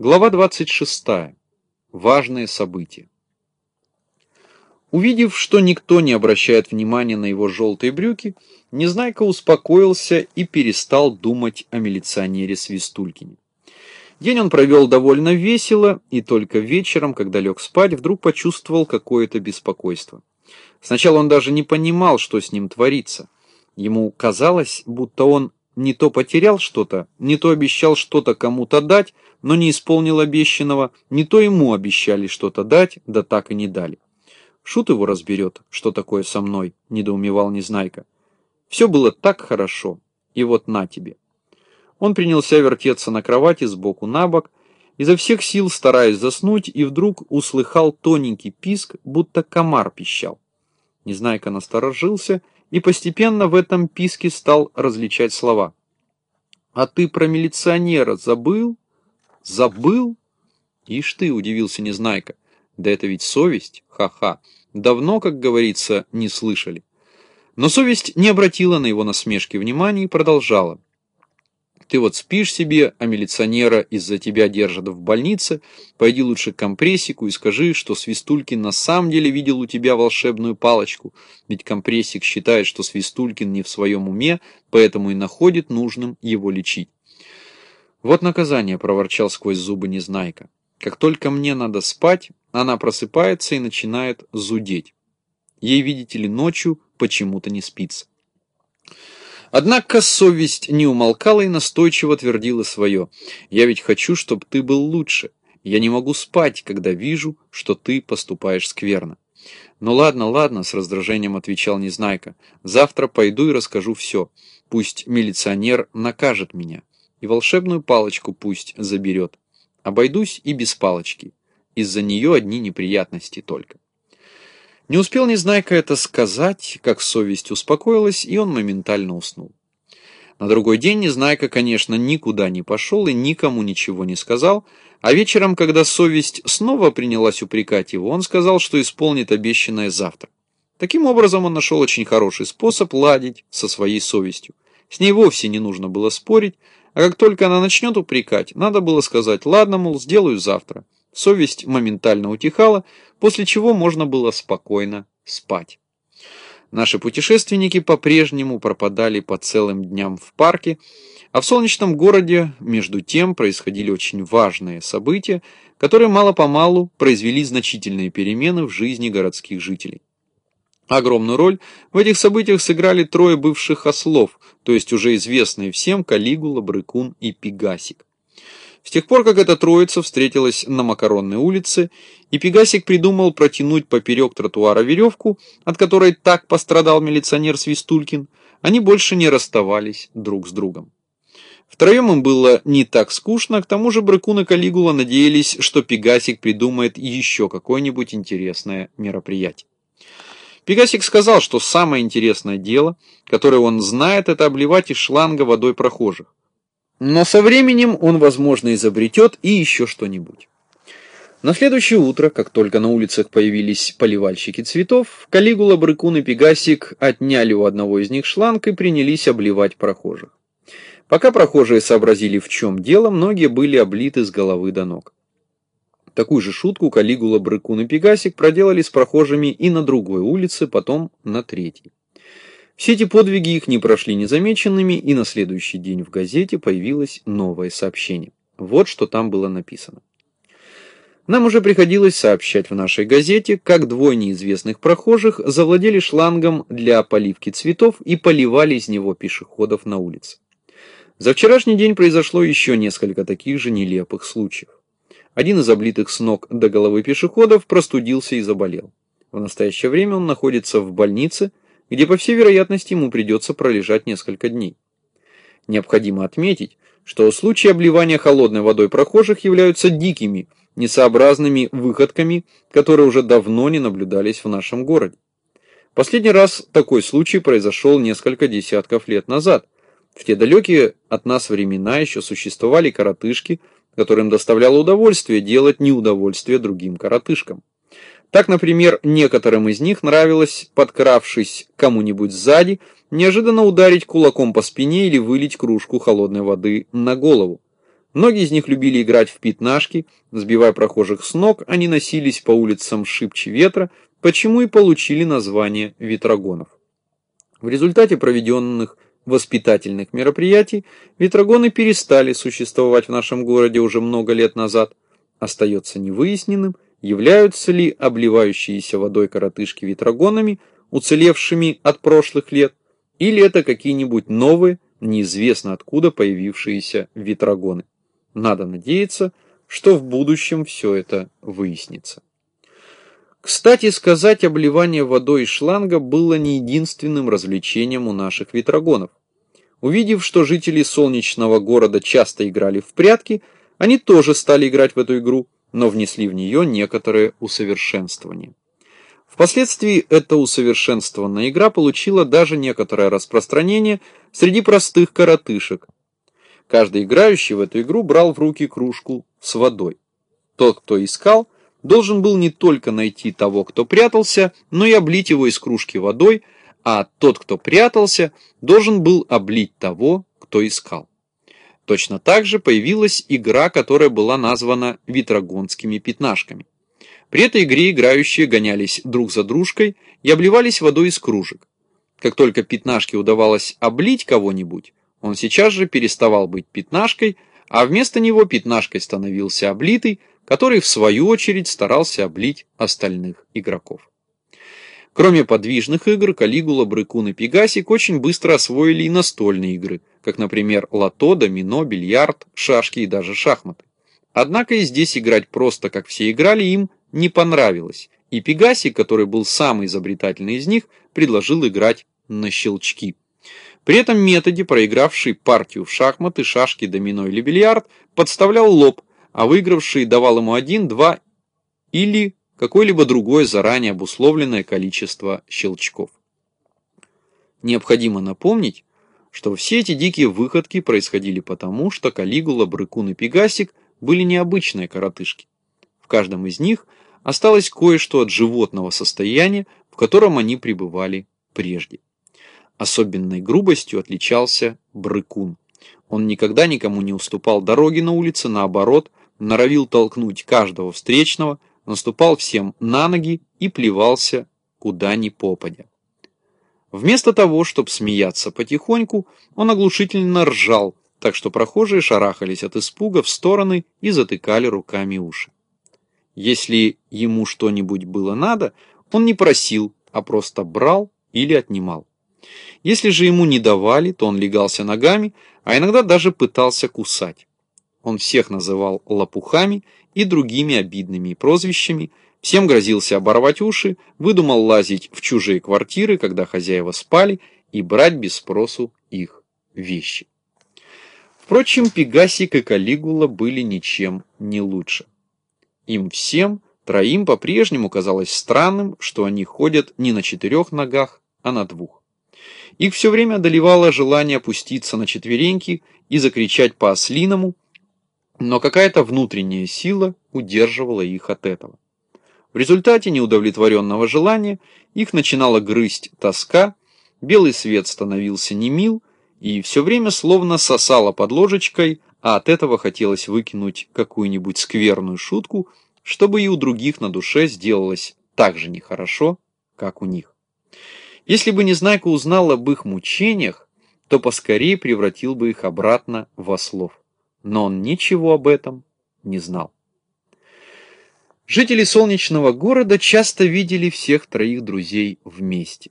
Глава 26. Важные события. Увидев, что никто не обращает внимания на его желтые брюки, Незнайка успокоился и перестал думать о милиционере Свистулькине. День он провел довольно весело, и только вечером, когда лег спать, вдруг почувствовал какое-то беспокойство. Сначала он даже не понимал, что с ним творится. Ему казалось, будто он не то потерял что-то, не то обещал что-то кому-то дать, но не исполнил обещанного, не то ему обещали что-то дать, да так и не дали. Шут его разберет, что такое со мной, недоумевал Незнайка. Все было так хорошо, и вот на тебе. Он принялся вертеться на кровати сбоку на бок, изо всех сил стараясь заснуть, и вдруг услыхал тоненький писк, будто комар пищал. Незнайка насторожился и постепенно в этом писке стал различать слова. «А ты про милиционера забыл? Забыл?» «Ишь ты!» — удивился Незнайка. «Да это ведь совесть? Ха-ха! Давно, как говорится, не слышали». Но совесть не обратила на его насмешки внимания и продолжала. Ты вот спишь себе, а милиционера из-за тебя держат в больнице. Пойди лучше к компрессику и скажи, что Свистулькин на самом деле видел у тебя волшебную палочку. Ведь компрессик считает, что Свистулькин не в своем уме, поэтому и находит нужным его лечить. Вот наказание, проворчал сквозь зубы Незнайка. Как только мне надо спать, она просыпается и начинает зудеть. Ей, видите ли, ночью почему-то не спится. Однако совесть не умолкала и настойчиво твердила свое. «Я ведь хочу, чтобы ты был лучше. Я не могу спать, когда вижу, что ты поступаешь скверно». «Ну ладно, ладно», — с раздражением отвечал Незнайка. «Завтра пойду и расскажу все. Пусть милиционер накажет меня. И волшебную палочку пусть заберет. Обойдусь и без палочки. Из-за нее одни неприятности только». Не успел Незнайка это сказать, как совесть успокоилась, и он моментально уснул. На другой день Незнайка, конечно, никуда не пошел и никому ничего не сказал, а вечером, когда совесть снова принялась упрекать его, он сказал, что исполнит обещанное завтра. Таким образом, он нашел очень хороший способ ладить со своей совестью. С ней вовсе не нужно было спорить, а как только она начнет упрекать, надо было сказать «ладно, мол, сделаю завтра». Совесть моментально утихала, после чего можно было спокойно спать. Наши путешественники по-прежнему пропадали по целым дням в парке, а в солнечном городе, между тем, происходили очень важные события, которые мало-помалу произвели значительные перемены в жизни городских жителей. Огромную роль в этих событиях сыграли трое бывших ослов, то есть уже известные всем Калигула, Брыкун и Пегасик. С тех пор, как эта троица встретилась на Макаронной улице, и Пегасик придумал протянуть поперек тротуара веревку, от которой так пострадал милиционер Свистулькин, они больше не расставались друг с другом. Втроем им было не так скучно, к тому же Брыкун и Калигула надеялись, что Пегасик придумает еще какое-нибудь интересное мероприятие. Пегасик сказал, что самое интересное дело, которое он знает, это обливать из шланга водой прохожих. Но со временем он, возможно, изобретет и еще что-нибудь. На следующее утро, как только на улицах появились поливальщики цветов, Калигула, Брыкун и Пегасик отняли у одного из них шланг и принялись обливать прохожих. Пока прохожие сообразили, в чем дело, многие были облиты с головы до ног. Такую же шутку Калигула, Брыкун и Пегасик проделали с прохожими и на другой улице, потом на третьей. Все эти подвиги их не прошли незамеченными, и на следующий день в газете появилось новое сообщение. Вот что там было написано. Нам уже приходилось сообщать в нашей газете, как двое неизвестных прохожих завладели шлангом для поливки цветов и поливали из него пешеходов на улице. За вчерашний день произошло еще несколько таких же нелепых случаев. Один из облитых с ног до головы пешеходов простудился и заболел. В настоящее время он находится в больнице, где, по всей вероятности, ему придется пролежать несколько дней. Необходимо отметить, что случаи обливания холодной водой прохожих являются дикими, несообразными выходками, которые уже давно не наблюдались в нашем городе. Последний раз такой случай произошел несколько десятков лет назад. В те далекие от нас времена еще существовали коротышки, которым доставляло удовольствие делать неудовольствие другим коротышкам. Так, например, некоторым из них нравилось, подкравшись кому-нибудь сзади, неожиданно ударить кулаком по спине или вылить кружку холодной воды на голову. Многие из них любили играть в пятнашки, сбивая прохожих с ног, они носились по улицам шибче ветра, почему и получили название ветрогонов. В результате проведенных воспитательных мероприятий ветрогоны перестали существовать в нашем городе уже много лет назад. Остается невыясненным, являются ли обливающиеся водой коротышки ветрогонами, уцелевшими от прошлых лет, или это какие-нибудь новые, неизвестно откуда появившиеся ветрогоны. Надо надеяться, что в будущем все это выяснится. Кстати сказать, обливание водой из шланга было не единственным развлечением у наших ветрогонов. Увидев, что жители солнечного города часто играли в прятки, они тоже стали играть в эту игру, но внесли в нее некоторые усовершенствования. Впоследствии эта усовершенствованная игра получила даже некоторое распространение среди простых коротышек. Каждый играющий в эту игру брал в руки кружку с водой. Тот, кто искал, должен был не только найти того, кто прятался, но и облить его из кружки водой, а тот, кто прятался, должен был облить того, кто искал. Точно так же появилась игра, которая была названа витрогонскими пятнашками. При этой игре играющие гонялись друг за дружкой и обливались водой из кружек. Как только пятнашке удавалось облить кого-нибудь, он сейчас же переставал быть пятнашкой, а вместо него пятнашкой становился облитый, который в свою очередь старался облить остальных игроков. Кроме подвижных игр, Калигула, Брыкун и Пегасик очень быстро освоили и настольные игры, как, например, лото, домино, бильярд, шашки и даже шахматы. Однако и здесь играть просто, как все играли, им не понравилось, и Пегасик, который был самый изобретательный из них, предложил играть на щелчки. При этом методе проигравший партию в шахматы, шашки, домино или бильярд подставлял лоб, а выигравший давал ему один, два или какое-либо другое заранее обусловленное количество щелчков. Необходимо напомнить, что все эти дикие выходки происходили потому, что Калигула, Брыкун и Пегасик были необычные коротышки. В каждом из них осталось кое-что от животного состояния, в котором они пребывали прежде. Особенной грубостью отличался Брыкун. Он никогда никому не уступал дороги на улице, наоборот, норовил толкнуть каждого встречного, наступал всем на ноги и плевался куда ни попадя. Вместо того, чтобы смеяться потихоньку, он оглушительно ржал, так что прохожие шарахались от испуга в стороны и затыкали руками уши. Если ему что-нибудь было надо, он не просил, а просто брал или отнимал. Если же ему не давали, то он легался ногами, а иногда даже пытался кусать. Он всех называл лопухами и другими обидными прозвищами, всем грозился оборвать уши, выдумал лазить в чужие квартиры, когда хозяева спали, и брать без спросу их вещи. Впрочем, Пегасик и Калигула были ничем не лучше. Им всем, троим по-прежнему казалось странным, что они ходят не на четырех ногах, а на двух. Их все время одолевало желание опуститься на четвереньки и закричать по-ослиному, но какая-то внутренняя сила удерживала их от этого. В результате неудовлетворенного желания их начинала грызть тоска, белый свет становился немил, и все время словно сосало под ложечкой, а от этого хотелось выкинуть какую-нибудь скверную шутку, чтобы и у других на душе сделалось так же нехорошо, как у них. Если бы Незнайка узнал об их мучениях, то поскорее превратил бы их обратно в ослов но он ничего об этом не знал. Жители солнечного города часто видели всех троих друзей вместе.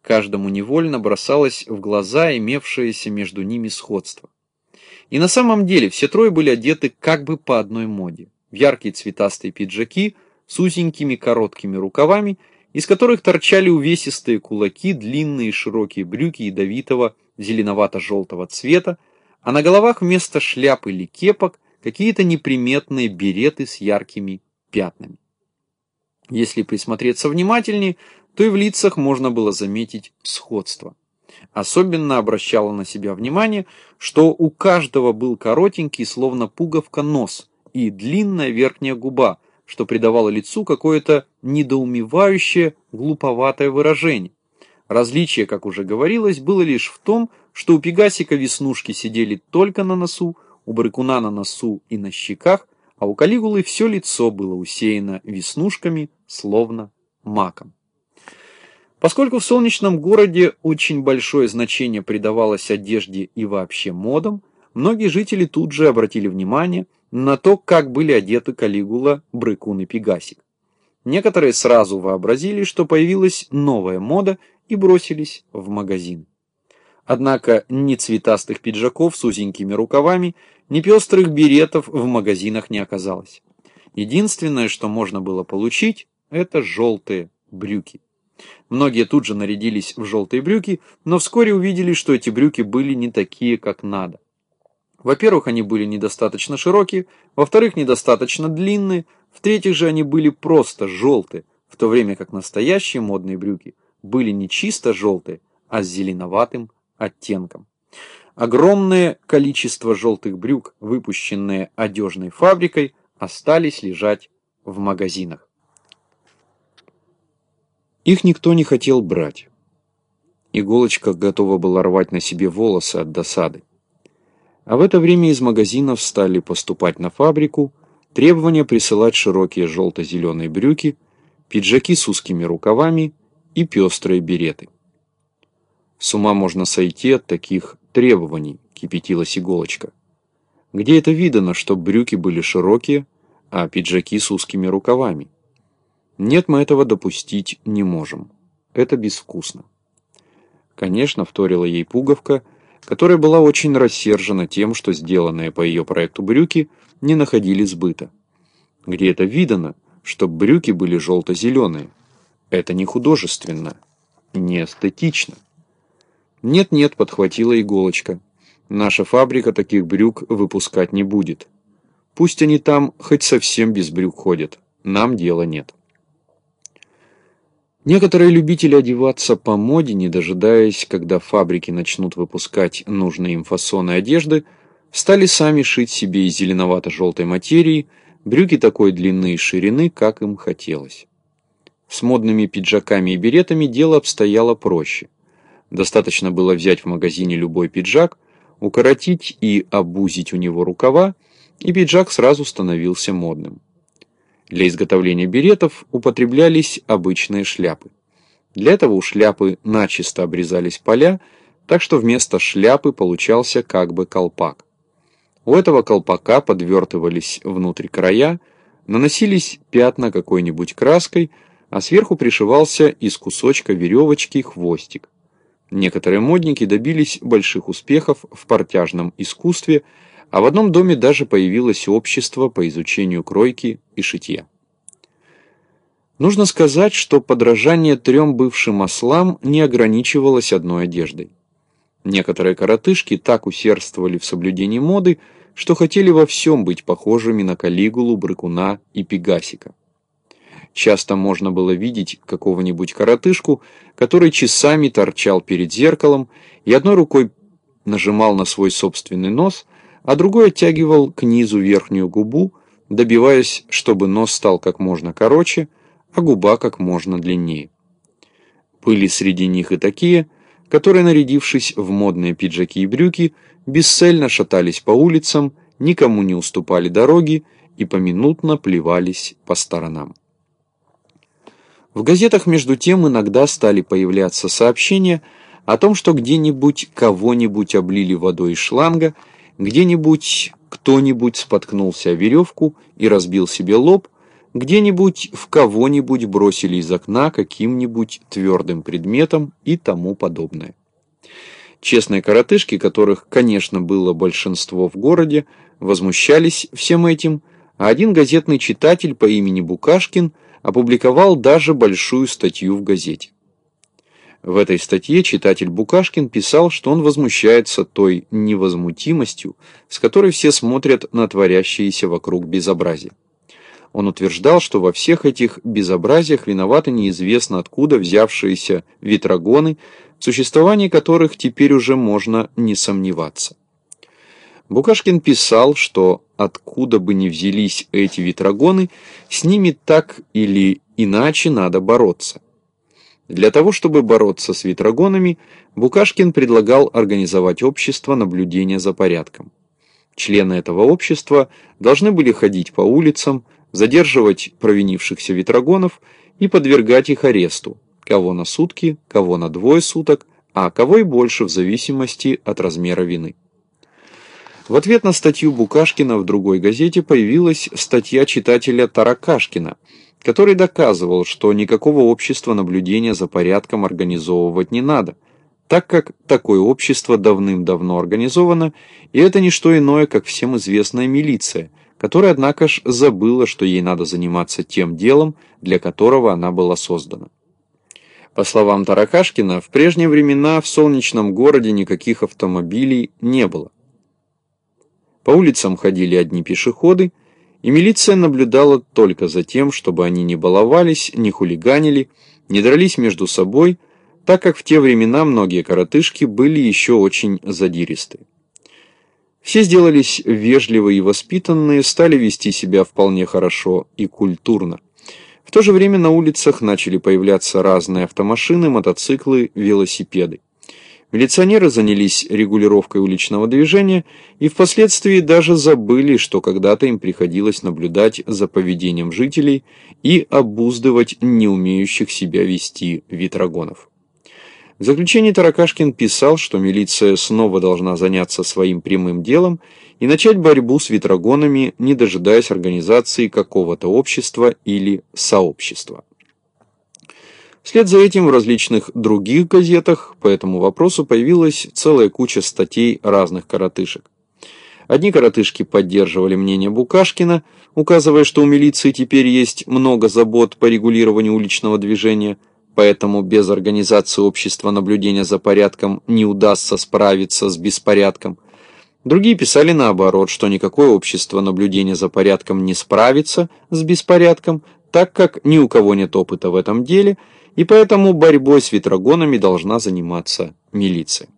Каждому невольно бросалось в глаза имевшееся между ними сходство. И на самом деле все трое были одеты как бы по одной моде. В яркие цветастые пиджаки с узенькими короткими рукавами, из которых торчали увесистые кулаки, длинные широкие брюки ядовитого зеленовато-желтого цвета, а на головах вместо шляп или кепок какие-то неприметные береты с яркими пятнами. Если присмотреться внимательнее, то и в лицах можно было заметить сходство. Особенно обращало на себя внимание, что у каждого был коротенький, словно пуговка, нос и длинная верхняя губа, что придавало лицу какое-то недоумевающее, глуповатое выражение. Различие, как уже говорилось, было лишь в том, что у Пегасика веснушки сидели только на носу, у Брыкуна на носу и на щеках, а у Калигулы все лицо было усеяно веснушками, словно маком. Поскольку в солнечном городе очень большое значение придавалось одежде и вообще модам, многие жители тут же обратили внимание на то, как были одеты Калигула, Брыкун и Пегасик. Некоторые сразу вообразили, что появилась новая мода и бросились в магазин. Однако ни цветастых пиджаков с узенькими рукавами, ни пестрых беретов в магазинах не оказалось. Единственное, что можно было получить, это желтые брюки. Многие тут же нарядились в желтые брюки, но вскоре увидели, что эти брюки были не такие, как надо. Во-первых, они были недостаточно широкие, во-вторых, недостаточно длинные, в-третьих же они были просто желтые, в то время как настоящие модные брюки были не чисто желтые, а с зеленоватым оттенком. Огромное количество желтых брюк, выпущенные одежной фабрикой, остались лежать в магазинах. Их никто не хотел брать. Иголочка готова была рвать на себе волосы от досады. А в это время из магазинов стали поступать на фабрику требования присылать широкие желто-зеленые брюки, пиджаки с узкими рукавами и пестрые береты. С ума можно сойти от таких требований, кипятилась иголочка. Где это видано, что брюки были широкие, а пиджаки с узкими рукавами? Нет, мы этого допустить не можем. Это безвкусно. Конечно, вторила ей пуговка – которая была очень рассержена тем, что сделанные по ее проекту брюки не находили сбыта. Где это видано, чтоб брюки были желто-зеленые? Это не художественно, не эстетично. «Нет-нет», — подхватила иголочка, — «наша фабрика таких брюк выпускать не будет. Пусть они там хоть совсем без брюк ходят, нам дела нет». Некоторые любители одеваться по моде, не дожидаясь, когда фабрики начнут выпускать нужные им фасоны одежды, стали сами шить себе из зеленовато-желтой материи брюки такой длины и ширины, как им хотелось. С модными пиджаками и беретами дело обстояло проще. Достаточно было взять в магазине любой пиджак, укоротить и обузить у него рукава, и пиджак сразу становился модным. Для изготовления беретов употреблялись обычные шляпы. Для этого у шляпы начисто обрезались поля, так что вместо шляпы получался как бы колпак. У этого колпака подвертывались внутрь края, наносились пятна какой-нибудь краской, а сверху пришивался из кусочка веревочки хвостик. Некоторые модники добились больших успехов в портяжном искусстве – а в одном доме даже появилось общество по изучению кройки и шитья. Нужно сказать, что подражание трем бывшим ослам не ограничивалось одной одеждой. Некоторые коротышки так усердствовали в соблюдении моды, что хотели во всем быть похожими на Калигулу, Брыкуна и Пегасика. Часто можно было видеть какого-нибудь коротышку, который часами торчал перед зеркалом и одной рукой нажимал на свой собственный нос, а другой оттягивал к низу верхнюю губу, добиваясь, чтобы нос стал как можно короче, а губа как можно длиннее. Были среди них и такие, которые, нарядившись в модные пиджаки и брюки, бесцельно шатались по улицам, никому не уступали дороги и поминутно плевались по сторонам. В газетах между тем иногда стали появляться сообщения о том, что где-нибудь кого-нибудь облили водой из шланга где-нибудь кто-нибудь споткнулся о веревку и разбил себе лоб, где-нибудь в кого-нибудь бросили из окна каким-нибудь твердым предметом и тому подобное. Честные коротышки, которых, конечно, было большинство в городе, возмущались всем этим, а один газетный читатель по имени Букашкин опубликовал даже большую статью в газете. В этой статье читатель Букашкин писал, что он возмущается той невозмутимостью, с которой все смотрят на творящиеся вокруг безобразие. Он утверждал, что во всех этих безобразиях виноваты неизвестно откуда взявшиеся ветрогоны, в существовании которых теперь уже можно не сомневаться. Букашкин писал, что откуда бы ни взялись эти ветрогоны, с ними так или иначе надо бороться. Для того, чтобы бороться с ветрогонами, Букашкин предлагал организовать общество наблюдения за порядком. Члены этого общества должны были ходить по улицам, задерживать провинившихся ветрогонов и подвергать их аресту, кого на сутки, кого на двое суток, а кого и больше в зависимости от размера вины. В ответ на статью Букашкина в другой газете появилась статья читателя Таракашкина, который доказывал, что никакого общества наблюдения за порядком организовывать не надо, так как такое общество давным-давно организовано, и это не что иное, как всем известная милиция, которая, однако ж, забыла, что ей надо заниматься тем делом, для которого она была создана. По словам Таракашкина, в прежние времена в солнечном городе никаких автомобилей не было. По улицам ходили одни пешеходы, и милиция наблюдала только за тем, чтобы они не баловались, не хулиганили, не дрались между собой, так как в те времена многие коротышки были еще очень задиристы. Все сделались вежливые и воспитанные, стали вести себя вполне хорошо и культурно. В то же время на улицах начали появляться разные автомашины, мотоциклы, велосипеды. Милиционеры занялись регулировкой уличного движения и впоследствии даже забыли, что когда-то им приходилось наблюдать за поведением жителей и обуздывать не умеющих себя вести ветрогонов. В заключении Таракашкин писал, что милиция снова должна заняться своим прямым делом и начать борьбу с ветрогонами, не дожидаясь организации какого-то общества или сообщества. Вслед за этим в различных других газетах по этому вопросу появилась целая куча статей разных коротышек. Одни коротышки поддерживали мнение Букашкина, указывая, что у милиции теперь есть много забот по регулированию уличного движения – поэтому без организации общества наблюдения за порядком не удастся справиться с беспорядком. Другие писали наоборот, что никакое общество наблюдения за порядком не справится с беспорядком, так как ни у кого нет опыта в этом деле, и поэтому борьбой с ветрогонами должна заниматься милиция.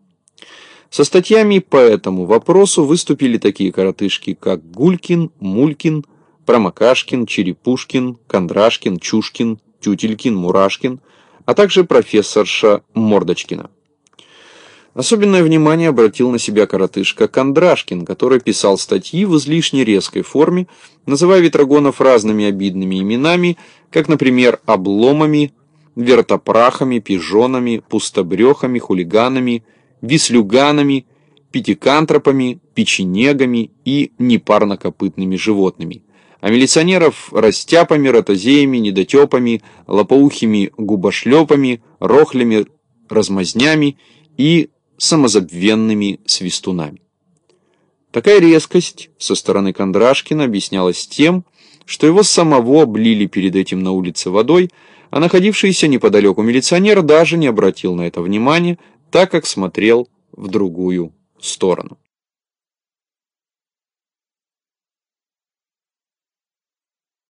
Со статьями по этому вопросу выступили такие коротышки, как Гулькин, Мулькин, Промокашкин, Черепушкин, Кондрашкин, Чушкин, Тютелькин, Мурашкин, а также профессорша Мордочкина. Особенное внимание обратил на себя коротышка Кондрашкин, который писал статьи в излишне резкой форме, называя ветрогонов разными обидными именами, как, например, обломами, вертопрахами, пижонами, пустобрехами, хулиганами, вислюганами, пятикантропами, печенегами и непарнокопытными животными а милиционеров растяпами, ротозеями, недотепами, лопоухими губошлепами, рохлями, размазнями и самозабвенными свистунами. Такая резкость со стороны Кондрашкина объяснялась тем, что его самого облили перед этим на улице водой, а находившийся неподалеку милиционер даже не обратил на это внимания, так как смотрел в другую сторону.